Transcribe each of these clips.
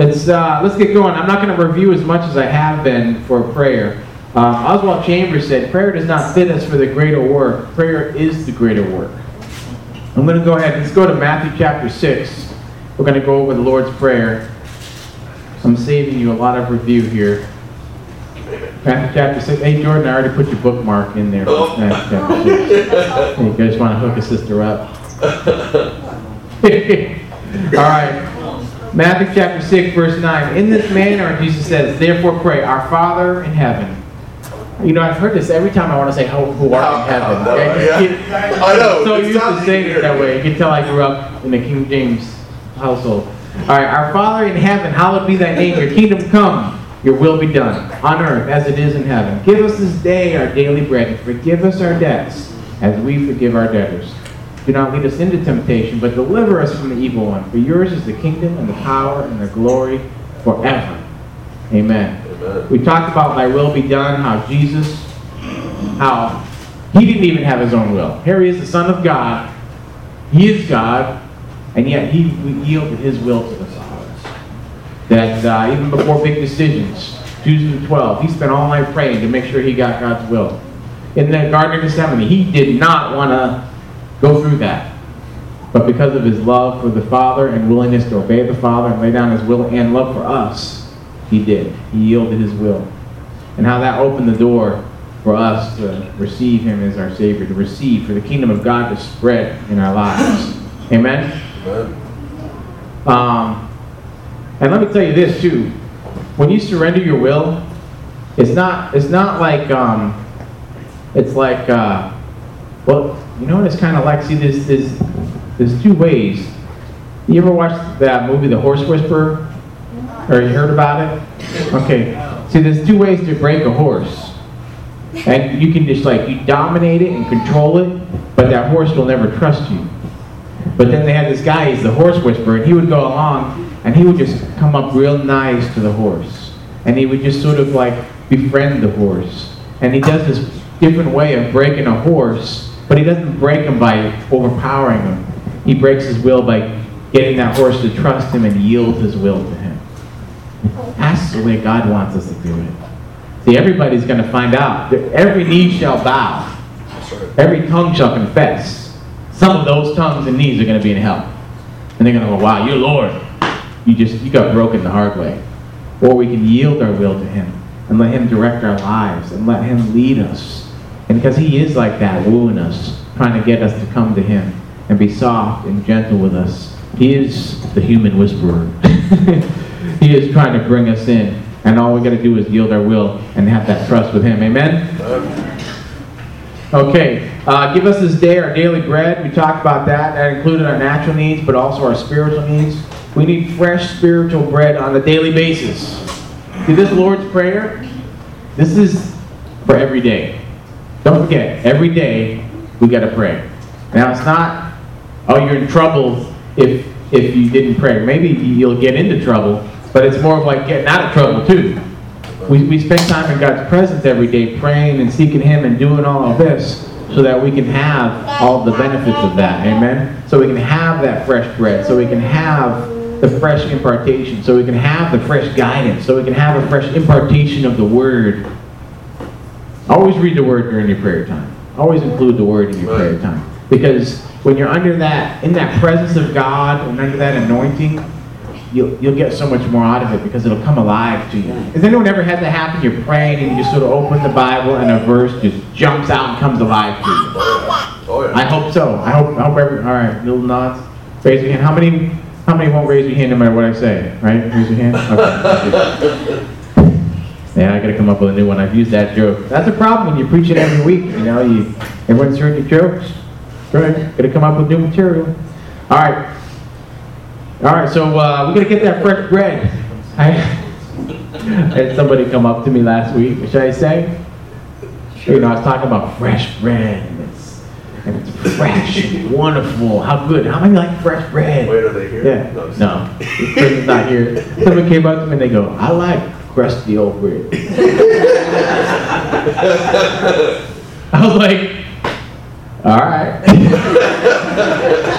let's uh, let's get going. I'm not going to review as much as I have been for prayer. Um, Oswald Chambers said, "Prayer does not fit us for the greater work. Prayer is the greater work." I'm going to go ahead. Let's go to Matthew chapter six. We're going to go over the Lord's prayer. I'm saving you a lot of review here. Matthew chapter 6. Hey, Jordan, I already put your bookmark in there. Oh. Matthew chapter 6. You guys want to hook a sister up? All right. Matthew chapter 6, verse 9. In this manner, Jesus says, Therefore pray, Our Father in heaven. You know, I've heard this every time I want to say, Who who art in heaven. Oh, Okay? yeah. I know, So used to saying it that way. You can tell I grew up in the King James household. All right, our Father in heaven, hallowed be thy name. Your kingdom come. Your will be done on earth as it is in heaven. Give us this day our daily bread and forgive us our debts as we forgive our debtors. Do not lead us into temptation, but deliver us from the evil one. For yours is the kingdom and the power and the glory forever. Amen. Amen. We talked about thy will be done, how Jesus, how he didn't even have his own will. Here he is, the Son of God. He is God, and yet he yielded his will to the Father. That uh, even before big decisions, choosing the 12, he spent all night praying to make sure he got God's will. In the Garden of Gethsemane, he did not want to go through that. But because of his love for the Father and willingness to obey the Father and lay down his will and love for us, he did. He yielded his will. And how that opened the door for us to receive him as our Savior, to receive, for the kingdom of God to spread in our lives. Amen? Amen. Um, and let me tell you this too. When you surrender your will, it's not it's not like um, it's like uh, well, you know what it's kind of like. See, there's there's there's two ways. You ever watched that movie, The Horse Whisperer? Or you heard about it? Okay. See, there's two ways to break a horse. And you can just like, you dominate it and control it, but that horse will never trust you. But then they had this guy, he's the horse whisperer, and he would go along and he would just come up real nice to the horse. And he would just sort of like befriend the horse. And he does this different way of breaking a horse, but he doesn't break him by overpowering him. He breaks his will by getting that horse to trust him and yield his will to him. That's the way God wants us to do it. See, everybody's going to find out. that Every knee shall bow. Every tongue shall confess. Some of those tongues and knees are going to be in hell. And they're going to go, wow, you're Lord. You just, you got broken the hard way. Or we can yield our will to Him and let Him direct our lives and let Him lead us. And because He is like that, wooing us, trying to get us to come to Him and be soft and gentle with us. He is the human whisperer. he is trying to bring us in. And all we got to do is yield our will and have that trust with Him. Amen? Okay, uh, give us this day our daily bread. We talked about that. That included our natural needs, but also our spiritual needs. We need fresh spiritual bread on a daily basis. See, this Lord's Prayer, this is for every day. Don't forget, every day we got to pray. Now, it's not, oh, you're in trouble if if you didn't pray. Maybe you'll get into trouble, but it's more of like getting out of trouble too. We, we spend time in God's presence every day praying and seeking Him and doing all of this so that we can have all the benefits of that. Amen? So we can have that fresh bread, so we can have the fresh impartation, so we can have the fresh guidance, so we can have a fresh impartation of the Word. Always read the Word during your prayer time. Always include the Word in your prayer time. Because when you're under that, in that presence of God and under that anointing, you'll, you'll get so much more out of it because it'll come alive to you. Has anyone ever had that happen? You're praying and you just sort of open the Bible and a verse just jumps out and comes alive to you. Oh, yeah. I hope so. I hope, I hope every, all right, little nods. Raise your hand. How many, how many won't raise your hand no matter what I say? Right? Raise your hand? Okay. Yeah, I gotta come up with a new one. I've used that joke. That's a problem when you preach it every week, you know, you, everyone's heard your jokes. Right? gotta come up with new material. All right. All right, so, uh, we gotta get that fresh bread. I had somebody come up to me last week, should I say? Sure. You know, I was talking about fresh bread, and it's, and it's fresh and wonderful. How good? How many like fresh bread? Wait, are they here? Yeah. No. No. Person's not here. Someone came up to me and they go, I like crusty old bread. I was like, All right.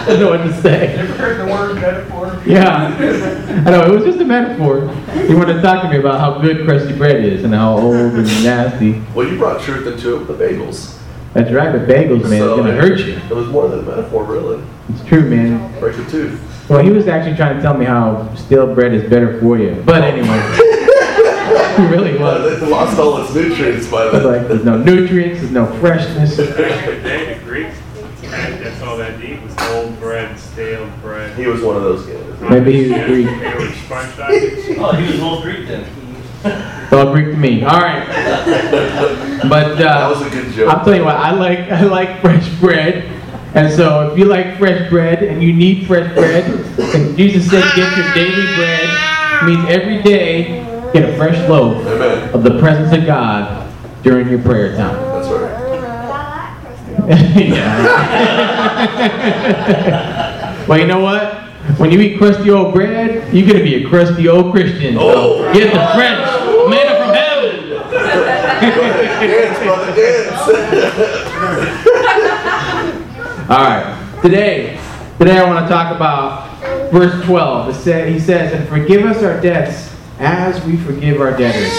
I don't know what to say. Never heard the word metaphor? Yeah. I know, it was just a metaphor. He wanted to talk to me about how good crusty bread is and how old and nasty. Well, you brought truth into it with the bagels. That's right, the bagels, man, it's gonna hurt you. It was more than a metaphor, really. It's true, man. Break a tooth. Well, he was actually trying to tell me how stale bread is better for you. But anyway, he really Uh, was. it lost all its nutrients by It's then. like, there's no nutrients, there's no freshness. Back in the day, the Greeks, that- that's all that eat was old bread, stale bread. He was one of those guys. Maybe he was Greek. They were sponge diets. Oh, he was old Greek then. It's all Greek to me. All right. But, That was uh, a good joke. I'll tell you what, I like, I like fresh bread. And so if you like fresh bread and you need fresh bread, and Jesus said get your daily bread, means every day get a fresh loaf Amen. of the presence of God during your prayer time. That's right. Yeah. well, you know what? When you eat crusty old bread, you're gonna be a crusty old Christian. So Oh. get the French manna from heaven. Dance, brother, dance. All right. Today, today I want to talk about verse 12. It said, he says, "And forgive us our debts as we forgive our debtors."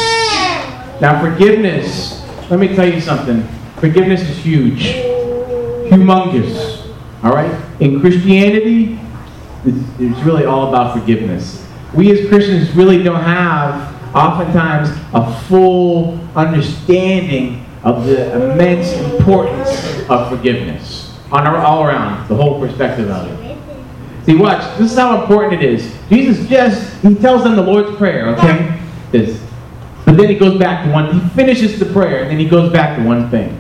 Now, forgiveness. Let me tell you something. Forgiveness is huge, humongous. All right. In Christianity, it's, really all about forgiveness. We as Christians really don't have, oftentimes, a full understanding of the immense importance of forgiveness on our, all around, the whole perspective of it. See, watch. This is how important it is. Jesus just, he tells them the Lord's Prayer, okay? This. But then he goes back to one, he finishes the prayer, and then he goes back to one thing.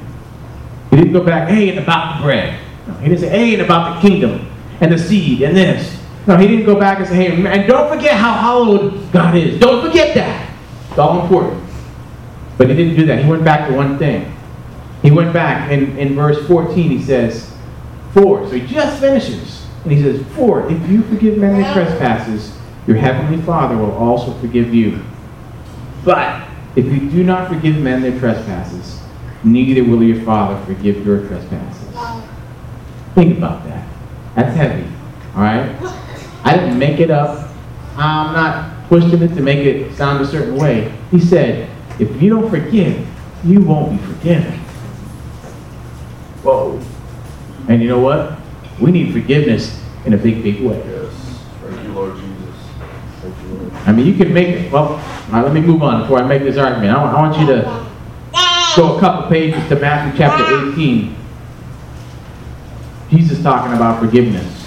He didn't go back, hey, and about the bread. No, he didn't say, hey, and about the kingdom, and the seed, and this. No, he didn't go back and say, hey, and don't forget how hallowed God is. Don't forget that. It's all important. But he didn't do that. He went back to one thing. He went back, in, in verse 14, he says, four. so he just finishes. And he says, For, if you forgive men their trespasses, your heavenly Father will also forgive you. But, if you do not forgive men their trespasses, neither will your Father forgive your trespasses. Think about that. That's heavy. Alright? I didn't make it up. I'm not pushing it to make it sound a certain way. He said, if you don't forgive, you won't be forgiven. Whoa. And you know what? We need forgiveness in a big, big way. Yes. Thank you, Lord Jesus. Thank you, Lord. I mean, you can make, it well, right, let me move on before I make this argument. I want, I want you to go a couple pages to Matthew chapter 18. Jesus talking about forgiveness.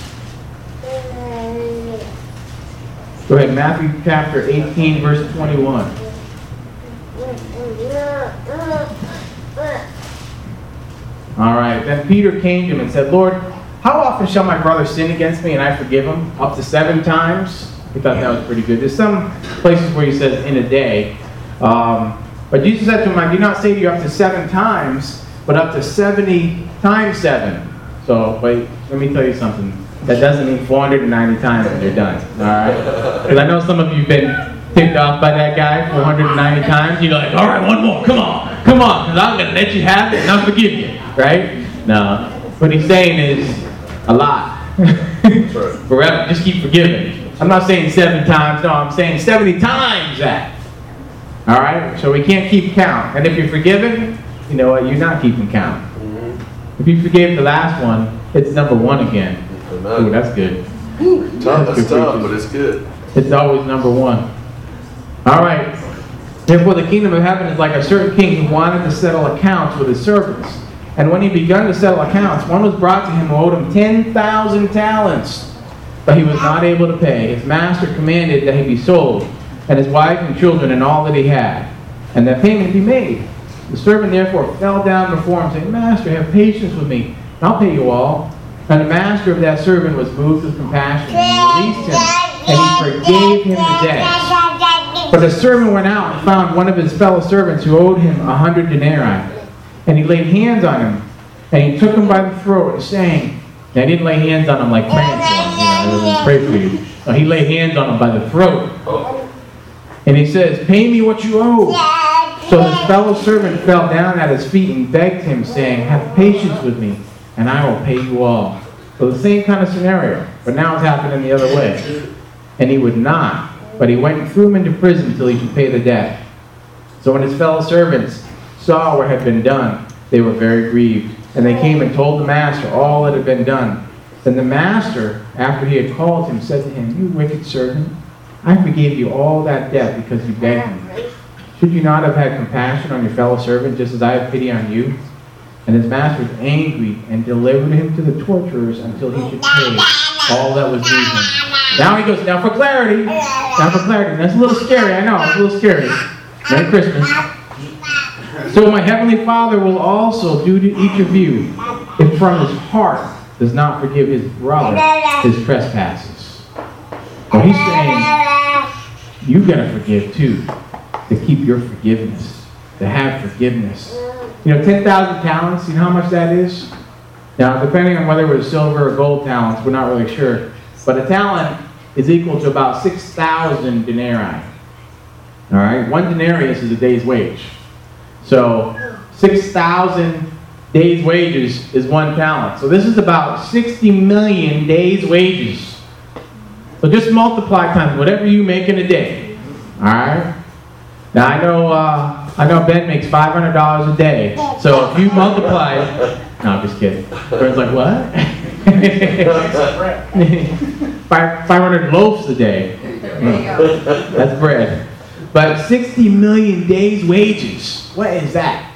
Go ahead, Matthew chapter 18, verse 21. All right. Then Peter came to him and said, Lord, how often shall my brother sin against me and I forgive him? Up to seven times? We thought that was pretty good. There's some places where he says in a day. Um, but Jesus said to him, I do not say to you up to seven times, but up to 70 times seven. So, wait, let me tell you something. That doesn't mean 490 times and you're done. All right? Because I know some of you have been ticked off by that guy 490 times. You're like, all right, one more. Come on. Come on. Because I'm going to let you have it and I'll forgive you. Right? No. What he's saying is a lot. Forever. Just keep forgiving. I'm not saying seven times. No, I'm saying 70 times that. All right? So we can't keep count. And if you're forgiven, you know what? You're not keeping count. Mhm. If you forgave the last one, it's number one again. Ooh, that's good. Tough, That's that's tough, but it's good. It's always number one. All right. Therefore, the kingdom of heaven is like a certain king who wanted to settle accounts with his servants. And when he begun to settle accounts, one was brought to him who owed him 10,000 talents. But he was not able to pay. His master commanded that he be sold, and his wife and children and all that he had, and that payment be made. The servant therefore fell down before him, saying, Master, have patience with me, and I'll pay you all. And the master of that servant was moved with compassion, and he released him, and he forgave him the debt. But the servant went out and found one of his fellow servants who owed him a hundred denarii. And he laid hands on him, and he took him by the throat, saying, and I didn't lay hands on him like praying for him, you know, I pray for you. No, he laid hands on him by the throat. And he says, Pay me what you owe. So his fellow servant fell down at his feet and begged him, saying, Have patience with me, and I will pay you all. So the same kind of scenario, but now it's happening the other way. And he would not, but he went and threw him into prison until he could pay the debt. So when his fellow servants saw what had been done, they were very grieved. And they came and told the master all that had been done. Then the master, after he had called him, said to him, You wicked servant, I forgave you all that debt because you begged me. Should you not have had compassion on your fellow servant, just as I have pity on you? And his master was angry and delivered him to the torturers until he should pay all that was due him. Now he goes, now for clarity, now for clarity. That's a little scary, I know, it's a little scary. Merry Christmas. So my heavenly Father will also do to each of you if from his heart does not forgive his brother his trespasses. So he's saying, you've gotta forgive too, to keep your forgiveness, to have forgiveness. You know, 10,000 talents, you know how much that is? Now, depending on whether it was silver or gold talents, we're not really sure. But a talent is equal to about 6,000 denarii. All right, one denarius is a day's wage. So 6,000 days' wages is one talent. So this is about 60 million days' wages. So just multiply times whatever you make in a day. All right. Now I know uh, I know Ben makes five hundred dollars a day. So if you multiply, no, I'm just kidding. Ben's like what? five five hundred loaves a day. That's bread. But sixty million days' wages. What is that?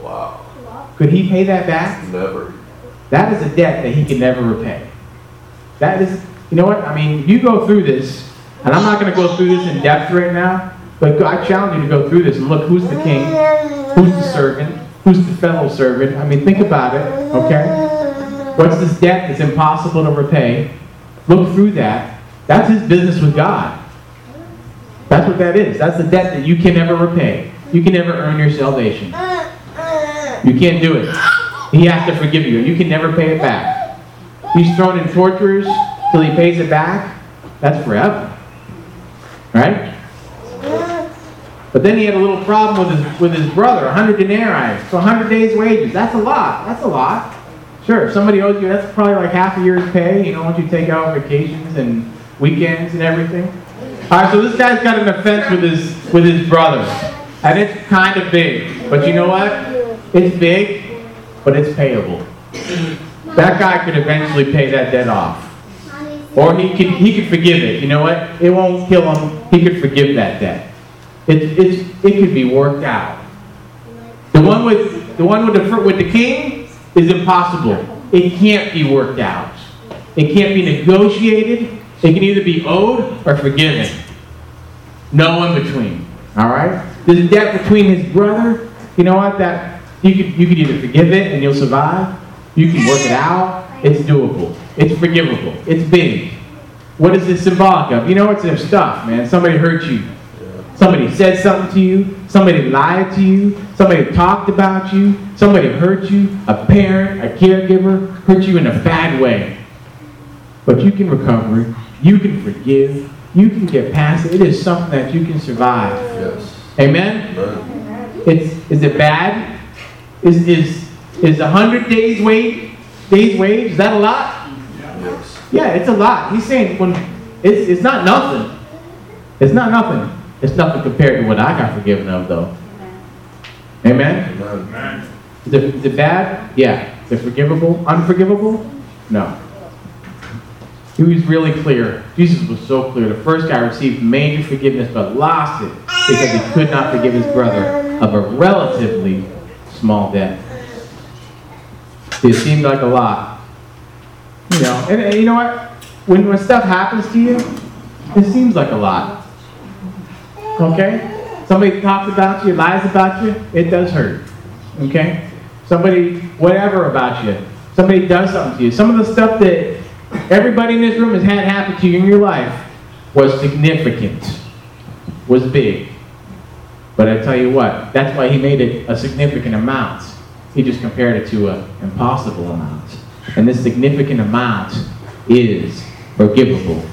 Wow. Could he pay that back? Never. That is a debt that he can never repay. That is, you know what? I mean, you go through this, and I'm not going to go through this in depth right now, but I challenge you to go through this and look who's the king, who's the servant, who's the fellow servant. I mean, think about it, okay? What's this debt that's impossible to repay? Look through that. That's his business with God. That's what that is. That's the debt that you can never repay. You can never earn your salvation. You can't do it. He has to forgive you. You can never pay it back. He's thrown in tortures till he pays it back. That's forever. Right? But then he had a little problem with his with his brother, 100 denarii. So 100 days' wages. That's a lot. That's a lot. Sure, if somebody owes you, that's probably like half a year's pay, you know, once you take out vacations and weekends and everything. All right, so this guy's got an offense with his with his brother. And it's kind of big. But you know what? It's big, but it's payable. That guy could eventually pay that debt off. Or he could he could forgive it. You know what? It won't kill him. He could forgive that debt. It, it's, it could be worked out. The one with the one with the with the king is impossible. It can't be worked out. It can't be negotiated. It can either be owed or forgiven. No in between. All right. There's a debt between his brother. You know what? That you could you could either forgive it and you'll survive. You can work it out. It's doable. It's forgivable. It's big. What is this symbolic of? You know, it's their stuff, man. Somebody hurt you. Somebody said something to you. Somebody lied to you. Somebody talked about you. Somebody hurt you. A parent, a caregiver hurt you in a bad way. But you can recover. You can forgive. You can get past it. It is something that you can survive. Yes. Amen? Amen. It's, is it bad? Is, is, is a hundred days wage, days wage, is that a lot? Yes. Yeah, it's a lot. He's saying when, it's, it's not nothing. It's not nothing. It's nothing compared to what I got forgiven of though. Amen? Amen. Is it, is it bad? Yeah. Is it forgivable? Unforgivable? No. He was really clear. Jesus was so clear. The first guy received major forgiveness but lost it because he could not forgive his brother of a relatively small debt. It seemed like a lot. You know, and, and you know what? When, when stuff happens to you, it seems like a lot. Okay? Somebody talks about you, lies about you, it does hurt. Okay? Somebody, whatever about you, somebody does something to you. Some of the stuff that everybody in this room has had happen to you in your life was significant, was big. But I tell you what, that's why he made it a significant amount. He just compared it to an impossible amount. And this significant amount is forgivable.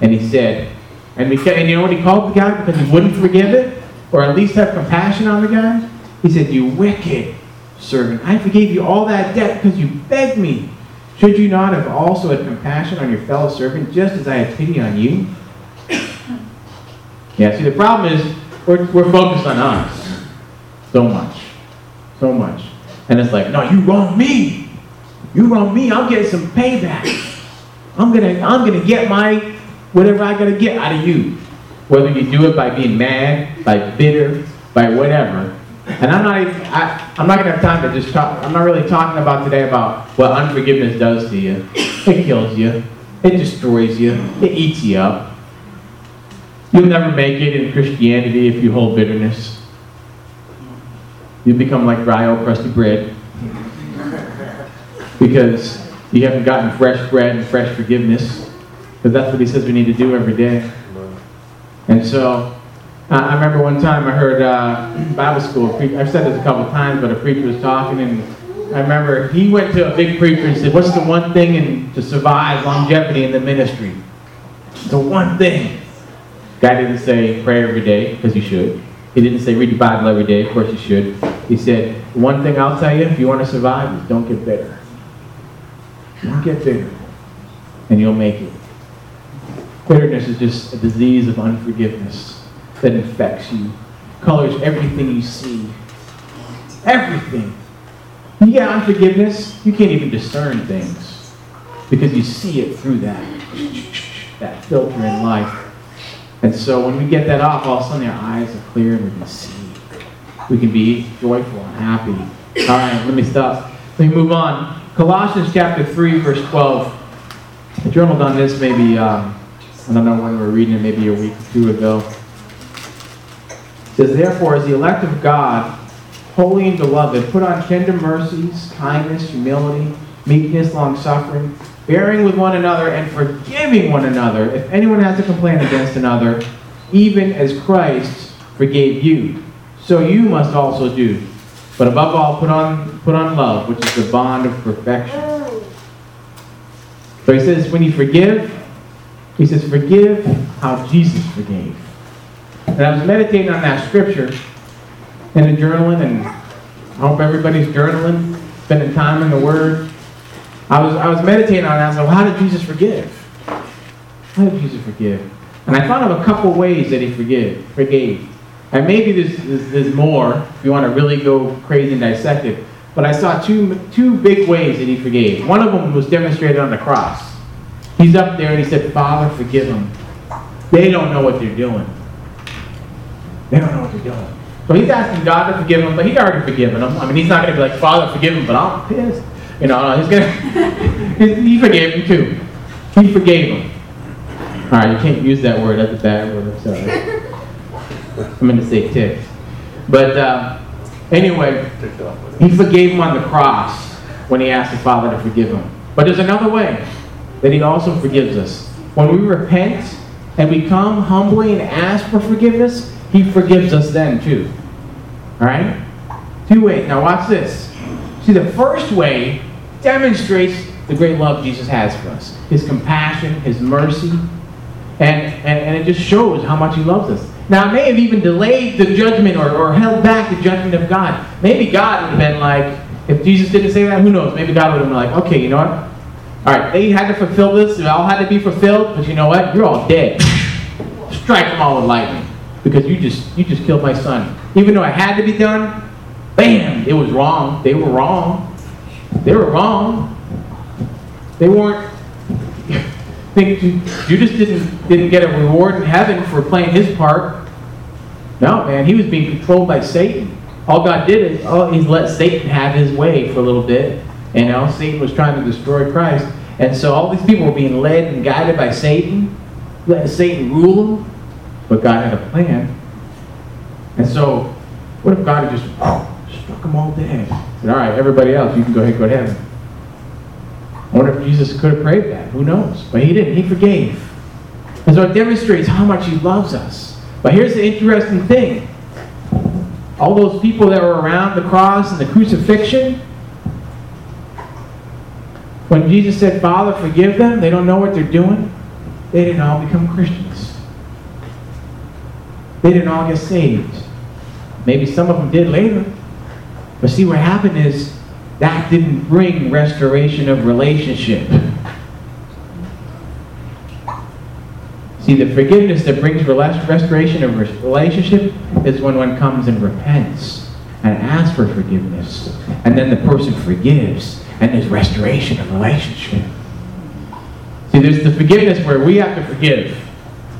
And he said, and, because, and you know what he called the guy because he wouldn't forgive it? Or at least have compassion on the guy? He said, You wicked servant. I forgave you all that debt because you begged me. Should you not have also had compassion on your fellow servant, just as I had pity on you? Yeah, see, the problem is we're, we're focused on us so much. So much. And it's like, no, you wrong me. You wrong me. I'll get some payback. I'm gonna, I'm gonna get my whatever I gotta get out of you. Whether you do it by being mad, by bitter, by whatever. And I'm not, I, I'm not gonna have time to just talk. I'm not really talking about today about what unforgiveness does to you. It kills you. It destroys you. It eats you up. You'll never make it in Christianity if you hold bitterness. You become like dry old crusty bread because you haven't gotten fresh bread and fresh forgiveness. Because that's what he says we need to do every day. And so, uh, I remember one time I heard uh, Bible school. I've said this a couple times, but a preacher was talking, and I remember he went to a big preacher and said, "What's the one thing in, to survive longevity in the ministry? The one thing." Guy didn't say pray every day because you should. He didn't say read the Bible every day. Of course you should. He said, "One thing I'll tell you: if you want to survive, is don't get bitter. Don't get bitter, and you'll make it." Bitterness is just a disease of unforgiveness that infects you, colors everything you see. Everything. You get unforgiveness, you can't even discern things because you see it through that, that filter in life. And so when we get that off, all of a sudden our eyes are clear and we can see. We can be joyful and happy. All right, let me stop. Let me move on. Colossians chapter 3, verse 12. I journaled on this maybe. Um, I don't know when we were reading it, maybe a week or two ago. Says, Therefore, as the elect of God, holy and beloved, put on tender mercies, kindness, humility, meekness, long suffering, bearing with one another, and forgiving one another, if anyone has a complaint against another, even as Christ forgave you. So you must also do. But above all, put on, put on love, which is the bond of perfection. So he says, when you forgive, he says, forgive how Jesus forgave. And I was meditating on that scripture in the journaling, and I hope everybody's journaling, spending time in the Word. I was, I was meditating on that. I was like, well, how did Jesus forgive? How did Jesus forgive? And I thought of a couple ways that he forgive, forgave. And maybe there's, there's, there's more if you want to really go crazy and dissect it. But I saw two, two big ways that he forgave. One of them was demonstrated on the cross. He's up there and he said, Father, forgive them. They don't know what they're doing. They don't know what they're doing. So he's asking God to forgive him, but he's already forgiven them. I mean, he's not going to be like, Father, forgive him, but I'm pissed. You know, he's going to, he forgave him too. He forgave him. All right, you can't use that word. That's a bad word. I'm sorry. I'm going to say ticked. But uh, anyway, he forgave him on the cross when he asked the Father to forgive him. But there's another way that he also forgives us. When we repent and we come humbly and ask for forgiveness, he forgives us then too. All right? Two ways. Now watch this. See, the first way demonstrates the great love Jesus has for us. His compassion, his mercy, and, and, and it just shows how much he loves us. Now, it may have even delayed the judgment or, or held back the judgment of God. Maybe God would have been like, if Jesus didn't say that, who knows? Maybe God would have been like, okay, you know what? All right, they had to fulfill this. It all had to be fulfilled, but you know what? You're all dead. Strike them all with lightning because you just you just killed my son. Even though it had to be done, bam, it was wrong. They were wrong. They were wrong. They weren't. Think Judas didn't didn't get a reward in heaven for playing his part. No, man, he was being controlled by Satan. All God did is oh, he's let Satan have his way for a little bit. You know, Satan was trying to destroy Christ. And so all these people were being led and guided by Satan, letting Satan rule them. But God had a plan. And so, what if God had just struck them all dead? Said, all right, everybody else, you can go ahead and go to heaven. I wonder if Jesus could have prayed that. Who knows? But he didn't. He forgave. And so it demonstrates how much he loves us. But here's the interesting thing. All those people that were around the cross and the crucifixion, when Jesus said, Father, forgive them, they don't know what they're doing, they didn't all become Christians. They didn't all get saved. Maybe some of them did later. But see, what happened is that didn't bring restoration of relationship. See, the forgiveness that brings restoration of relationship is when one comes and repents and asks for forgiveness. And then the person forgives, and there's restoration of relationship. See, there's the forgiveness where we have to forgive.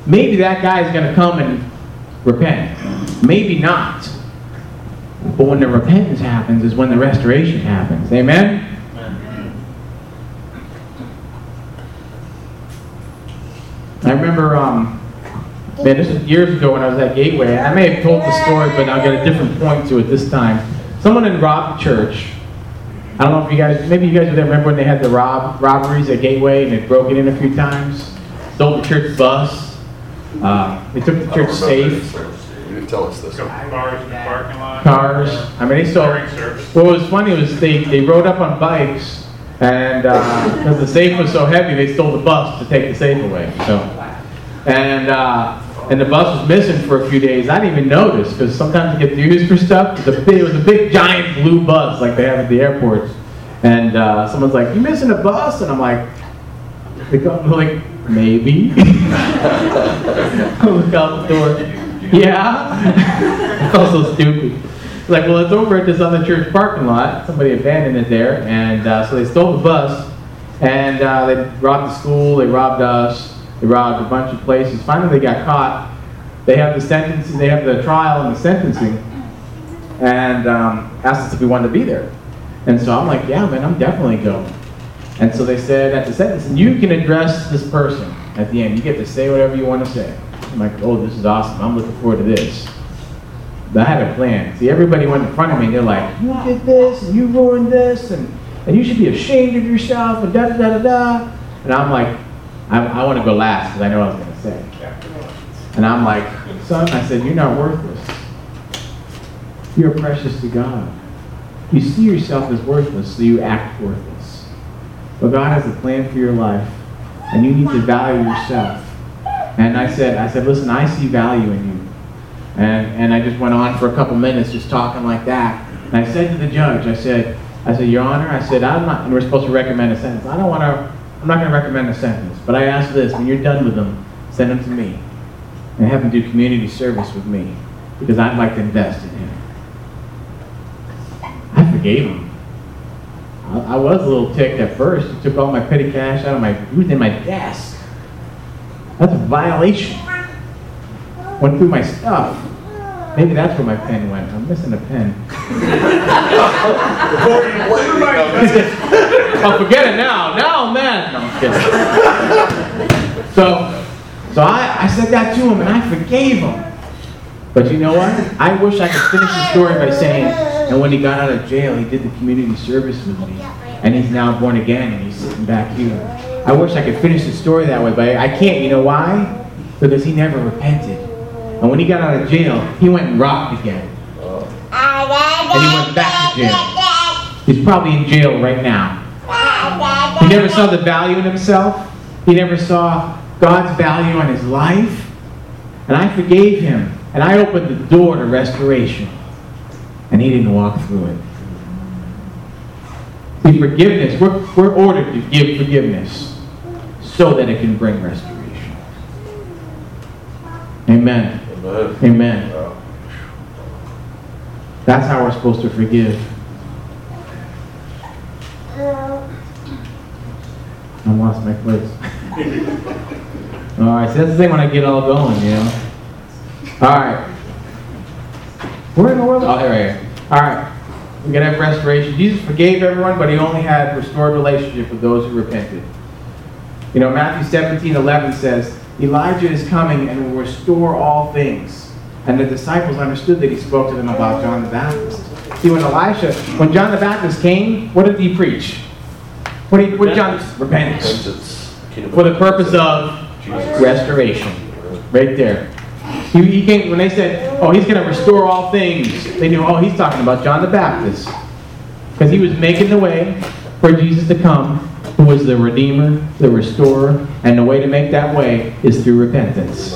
Maybe that guy is going to come and repent. Maybe not. But when the repentance happens is when the restoration happens. Amen? I remember, um, man, this was years ago when I was at Gateway. I may have told the story, but I'll get a different point to it this time. Someone robbed the church. I don't know if you guys, maybe you guys remember when they had the rob, robberies at Gateway and they broke it in a few times? Stole the church bus. Uh, they took the church safe. You didn't tell us this. Cars in the parking lot. cars. I mean, they stole. What was funny was they, they rode up on bikes, and because the safe was so heavy, they stole the bus to take the safe away. So, and uh, and the bus was missing for a few days. I didn't even notice because sometimes it gets used for stuff. It was a big, it was a big giant blue bus like they have at the airports. And uh, someone's like, "You missing a bus?" And I'm like, they go, like, maybe. I look out the door. Yeah. I felt so stupid. It's Like, well, it's over at this other church parking lot. Somebody abandoned it there, and uh, so they stole the bus, and uh, they robbed the school. They robbed us. They robbed a bunch of places. Finally, they got caught. They have the sentencing. They have the trial and the sentencing, and um, asked us if we wanted to be there. And so I'm like, yeah, man, I'm definitely going. And so they said at the sentencing, you can address this person at the end. You get to say whatever you want to say. I'm like, oh, this is awesome. I'm looking forward to this. But I had a plan. See, everybody went in front of me and they're like, you did this and you ruined this and, and you should be ashamed of yourself and da da da da da. And I'm like, I, I want to go last because I know what I was going to say. And I'm like, son, I said, you're not worthless. You're precious to God. You see yourself as worthless, so you act worthless. But God has a plan for your life, and you need to value yourself. And I said, I said, listen, I see value in you. And, and I just went on for a couple minutes just talking like that. And I said to the judge, I said, I said, Your Honor, I said, I'm not, and we're supposed to recommend a sentence. I don't want to, I'm not going to recommend a sentence. But I ask this, when you're done with them, send them to me. And have them do community service with me. Because I'd like to invest in him. I forgave him. I, was a little ticked at first. He took all my petty cash out of my, was in my desk. That's a violation. Went through my stuff. Maybe that's where my pen went. I'm missing a pen. oh, forget it now. Now mad. No, I'm kidding. So, so I, I said that to him and I forgave him. But you know what? I wish I could finish the story by saying, and when he got out of jail, he did the community service with me. And he's now born again and he's sitting back here. I wish I could finish the story that way, but I can't. You know why? Because he never repented. And when he got out of jail, he went and robbed again. And he went back to jail. He's probably in jail right now. He never saw the value in himself. He never saw God's value on his life. And I forgave him. And I opened the door to restoration. And he didn't walk through it. See, forgiveness, we're, we're ordered to give forgiveness so that it can bring restoration. Amen. Amen. Amen. That's how we're supposed to forgive. I lost my place. all right, so that's the thing when I get all going, you know. All right. Where in the world? Oh, here I am. All right. We're going to have restoration. Jesus forgave everyone, but he only had restored relationship with those who repented. You know, Matthew 17, 11 says, Elijah is coming and will restore all things. And the disciples understood that he spoke to them about John the Baptist. See, when Elisha, when John the Baptist came, what did he preach? What did, what did John, repentance. Repentance. For the purpose of restoration. Right there. He, he came, when they said, oh, he's going to restore all things, they knew, oh, he's talking about John the Baptist. Because he was making the way for Jesus to come, who was the Redeemer, the Restorer, and the way to make that way is through repentance.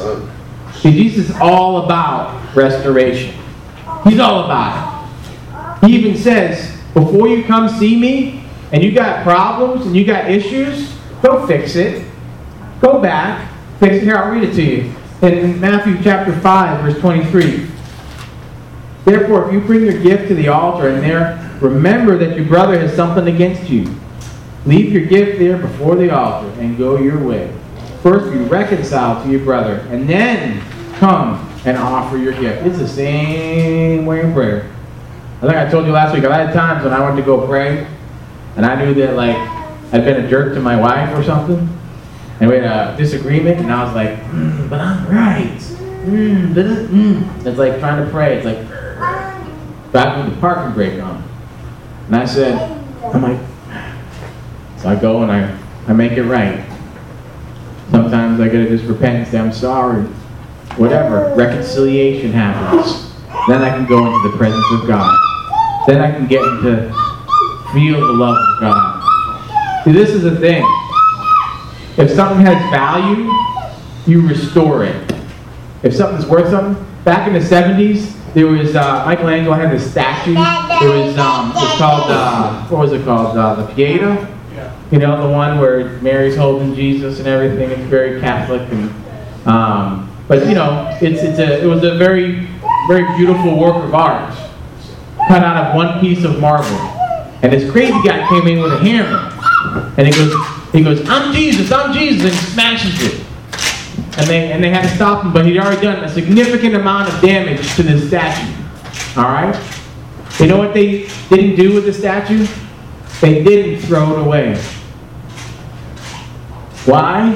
See, Jesus is all about restoration. He's all about it. He even says, before you come see me and you got problems and you got issues, go fix it. Go back, fix it. Here, I'll read it to you. In Matthew chapter 5, verse 23. Therefore, if you bring your gift to the altar and there remember that your brother has something against you, leave your gift there before the altar and go your way. First be reconciled to your brother, and then come and offer your gift. It's the same way in prayer. I think I told you last week, I had times when I went to go pray, and I knew that like I'd been a jerk to my wife or something, and we had a disagreement, and I was like, mm, but I'm right. Mm, mm. It's like trying to pray. It's like back with the parking brake on. And I said, I'm like, so I go and I, I make it right. Sometimes I gotta just repent and say, I'm sorry. Whatever. Reconciliation happens. Then I can go into the presence of God. Then I can get into feel the love of God. See, this is the thing. If something has value, you restore it. If something's worth something, back in the 70s, there was uh, Michelangelo had this statue. It was um, it's called uh, what was it called? Uh, the Pieta. You know, the one where Mary's holding Jesus and everything. It's very Catholic and um, but you know, it's it's a it was a very very beautiful work of art cut out of one piece of marble. And this crazy guy came in with a hammer. And he goes, he goes, I'm Jesus, I'm Jesus, and he smashes it. And they and they had to stop him, but he'd already done a significant amount of damage to this statue. Alright? You know what they didn't do with the statue? They didn't throw it away. Why?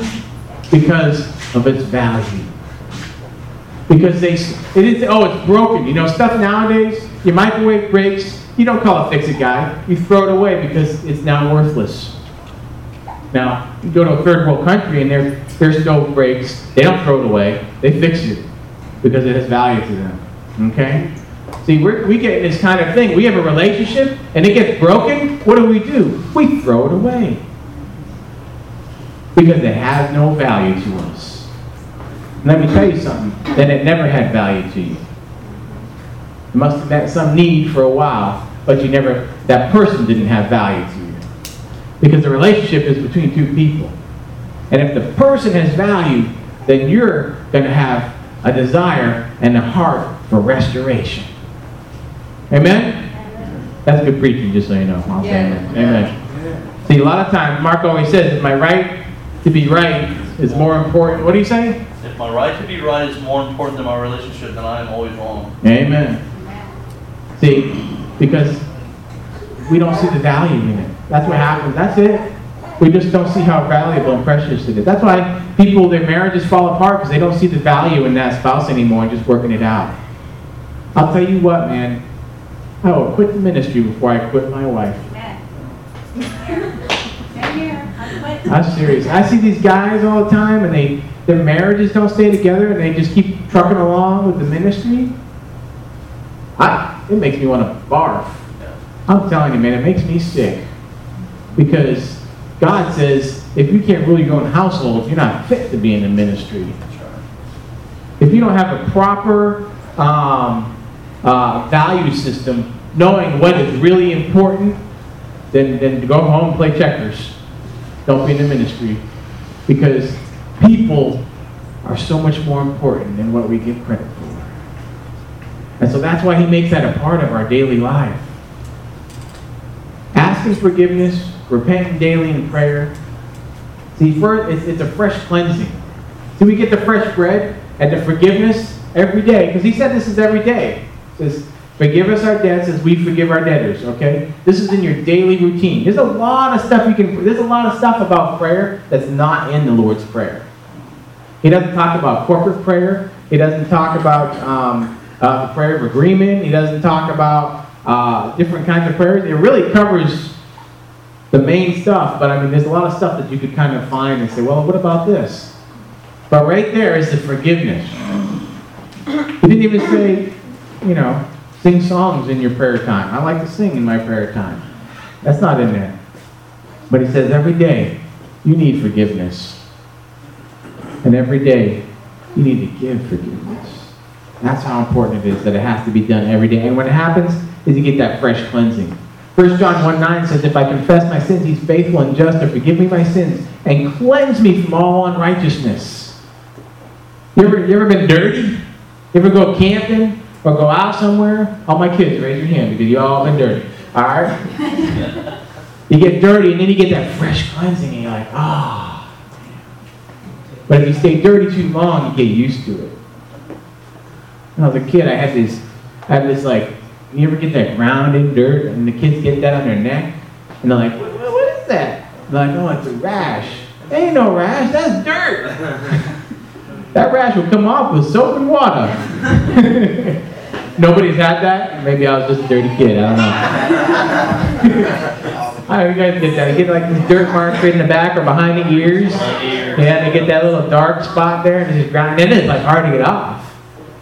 Because of its value. Because they, it is, oh, it's broken. You know, stuff nowadays, your microwave breaks, you don't call a fix-it guy. You throw it away because it's now worthless. Now, you go to a third world country and their, their stove breaks, they don't throw it away, they fix it because it has value to them. Okay? See, we're, we get this kind of thing. We have a relationship and it gets broken. What do we do? We throw it away because it has no value to us. Let me tell you something, then it never had value to you. It must have met some need for a while, but you never, that person didn't have value to you. Because the relationship is between two people. And if the person has value, then you're going to have a desire and a heart for restoration. Amen? That's good preaching, just so you know. I'll say amen. Amen. See, a lot of times, Mark always says, "Is my right to be right is more important." What do you say? If my right to be right is more important than my relationship, then I am always wrong. Amen. See, because we don't see the value in it. That's what happens. That's it. We just don't see how valuable and precious it is. That's why people, their marriages fall apart because they don't see the value in that spouse anymore and just working it out. I'll tell you what, man. I will quit the ministry before I quit my wife. I'm serious. I see these guys all the time, and they their marriages don't stay together, and they just keep trucking along with the ministry. I, it makes me want to barf. I'm telling you, man, it makes me sick. Because God says, if you can't rule your own household, you're not fit to be in the ministry. If you don't have a proper um, uh, value system, knowing what is really important, then, then go home and play checkers. Don't be in the ministry. Because people are so much more important than what we give credit for. And so that's why he makes that a part of our daily life. Asking forgiveness, repenting daily in prayer. See, first, it's, it's a fresh cleansing. See, we get the fresh bread and the forgiveness every day, because he said this is every day. He says, forgive us our debts as we forgive our debtors, okay? This is in your daily routine. There's a lot of stuff you can, there's a lot of stuff about prayer that's not in the Lord's Prayer. He doesn't talk about corporate prayer. He doesn't talk about um, uh, prayer of agreement. He doesn't talk about uh, different kinds of prayers. It really covers the main stuff, but I mean, there's a lot of stuff that you could kind of find and say, well, what about this? But right there is the forgiveness. He didn't even say, you know, sing songs in your prayer time. I like to sing in my prayer time. That's not in there. But he says every day you need forgiveness. And every day you need to give forgiveness. That's how important it is that it has to be done every day. And what happens, is you get that fresh cleansing. 1 John 1 9 says, If I confess my sins, he's faithful and just to forgive me my sins and cleanse me from all unrighteousness. You ever, you ever been dirty? You ever go camping or go out somewhere? All my kids, raise your hand because you all been dirty. All right? you get dirty and then you get that fresh cleansing and you're like, ah. But if you stay dirty too long, you get used to it. When I was a kid, I had this, I had this like, you ever get that ground in dirt and the kids get that on their neck? And they're like, what, what- what is that? They're like, oh, it's a rash. There ain't no rash, that's dirt. that rash will come off with soap and water. Nobody's had that? Maybe I was just a dirty kid, I don't know. How do you guys get that? You get like this dirt mark right in the back or behind the ears? Yeah, they get that little dark spot there and it's just ground. And it's like hard to get off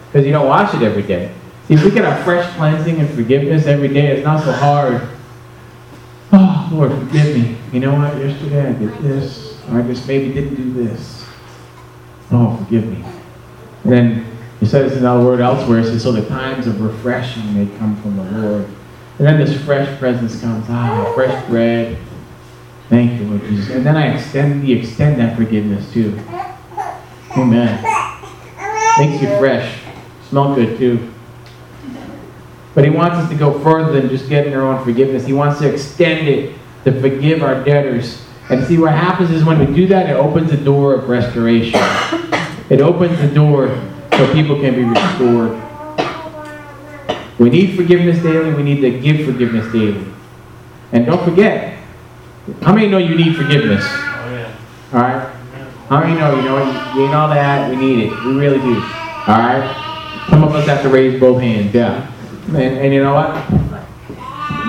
because you don't wash it every day. If we get our fresh cleansing and forgiveness every day, it's not so hard. Oh, Lord, forgive me. You know what? Yesterday I did this, or I just maybe didn't do this. Oh, forgive me. And then he says in another word elsewhere, it says, so the times of refreshing may come from the Lord. And then this fresh presence comes, ah, fresh bread. Thank you, Lord Jesus. And then I extend, we extend that forgiveness too. Amen. Makes you fresh. Smell good too. But he wants us to go further than just getting our own forgiveness. He wants to extend it to forgive our debtors. And see what happens is when we do that, it opens the door of restoration. It opens the door so people can be restored. We need forgiveness daily. We need to give forgiveness daily. And don't forget, how many know you need forgiveness? Oh, yeah. All right? How many know, you know, you ain't all that, we need it. We really do. All right? Some of us have to raise both hands, yeah. And, and you know what?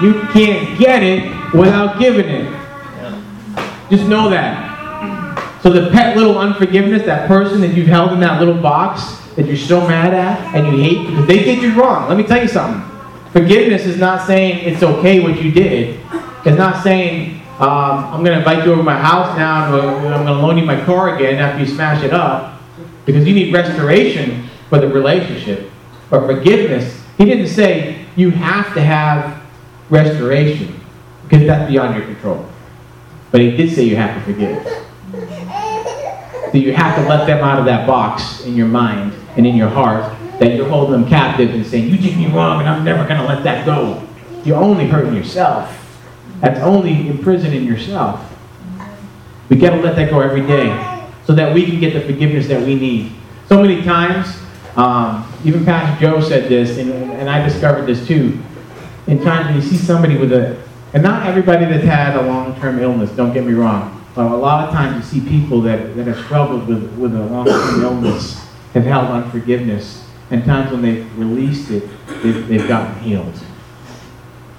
You can't get it without giving it. Just know that. So the pet little unforgiveness, that person that you've held in that little box that you're so mad at and you hate because they did you wrong. Let me tell you something. Forgiveness is not saying it's okay what you did. It's not saying um, I'm going to invite you over to my house now and I'm going to loan you my car again after you smash it up because you need restoration for the relationship. But forgiveness, he didn't say you have to have restoration because that's beyond your control. But he did say you have to forgive. So you have to let them out of that box in your mind and in your heart that you're holding them captive and saying, You did me wrong and I'm never going to let that go. You're only hurting yourself. That's only imprisoning yourself. We got to let that go every day so that we can get the forgiveness that we need. So many times, um, even Pastor Joe said this, and, and I discovered this too. In times when you see somebody with a, and not everybody that's had a long-term illness, don't get me wrong, but a lot of times you see people that, that have struggled with, with a long-term illness, have held unforgiveness, and times when they've released it, they've, they've gotten healed.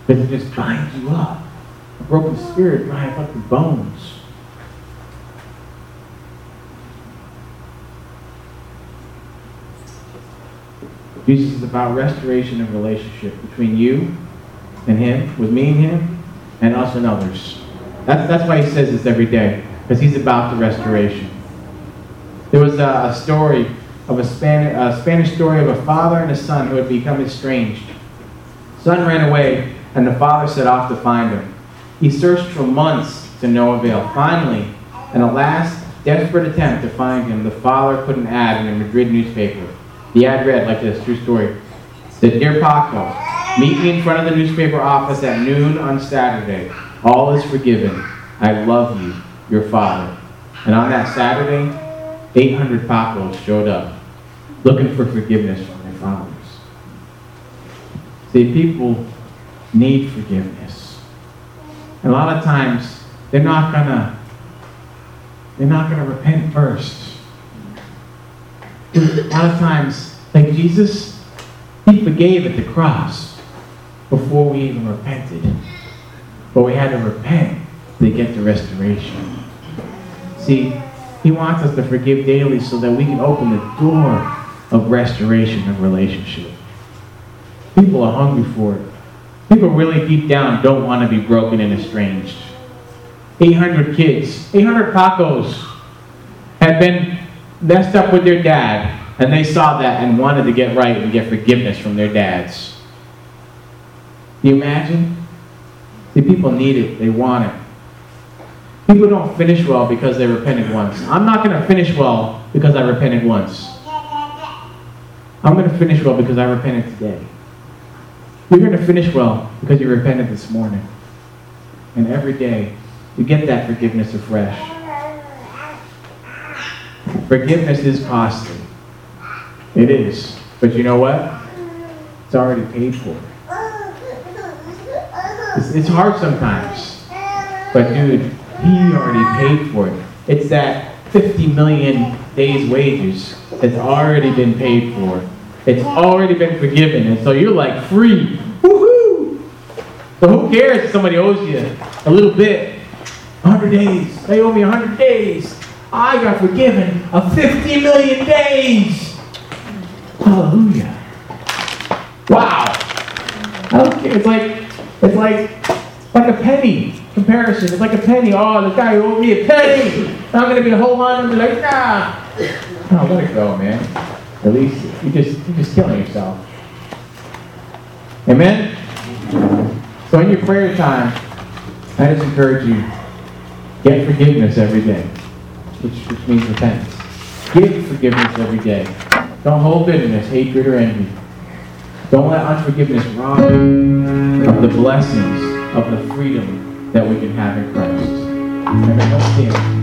But it just binds you up. A broken spirit binds up your bones. Jesus is about restoration of relationship between you and Him, with me and Him, and us and others. That's, that's why He says this every day, because He's about the restoration. There was a, a story of a Spanish, a Spanish story of a father and a son who had become estranged. Son ran away, and the father set off to find him. He searched for months to no avail. Finally, in a last desperate attempt to find him, the father put an ad in a Madrid newspaper. The ad read like this, true story. Said, Dear Paco, meet me in front of the newspaper office at noon on Saturday. All is forgiven. I love you, your father. And on that Saturday, 800 Pacos showed up, looking for forgiveness from their fathers. See, people need forgiveness. And a lot of times, they're not gonna, they're not gonna repent first. A lot of times, like Jesus, he forgave at the cross before we even repented. But we had to repent to get the restoration. See, he wants us to forgive daily so that we can open the door of restoration of relationship. People are hungry for it. People really deep down don't want to be broken and estranged. 800 kids, 800 Pacos have been messed up with their dad, and they saw that and wanted to get right and get forgiveness from their dads. you imagine? See, people need it, they want it. People don't finish well because they repented once. I'm not going to finish well because I repented once. I'm going to finish well because I repented today. You're going to finish well because you repented this morning. And every day, you get that forgiveness afresh. Forgiveness is costly. It is. But you know what? It's already paid for. It's, it's hard sometimes. But dude, he already paid for it. It's that 50 million days wages that's already been paid for. It's already been forgiven. And so you're like free. Woohoo! So who cares if somebody owes you a little bit? 100 days. They owe me 100 days. I got forgiven of 50 million days. Hallelujah. Wow. I. It's like, it's like, like a penny comparison. It's like a penny. Oh, this guy owed me a penny. I'm gonna be hold on and be like, nah. No, let it go, man. At least you just you're just killing yourself. Amen. So in your prayer time, I just encourage you get forgiveness every day, which, which means repentance. Give forgiveness every day. Don't hold bitterness, hatred, or envy. Don't let unforgiveness rob you of the blessings of the freedom that we can have in Christ. Amen. Stand.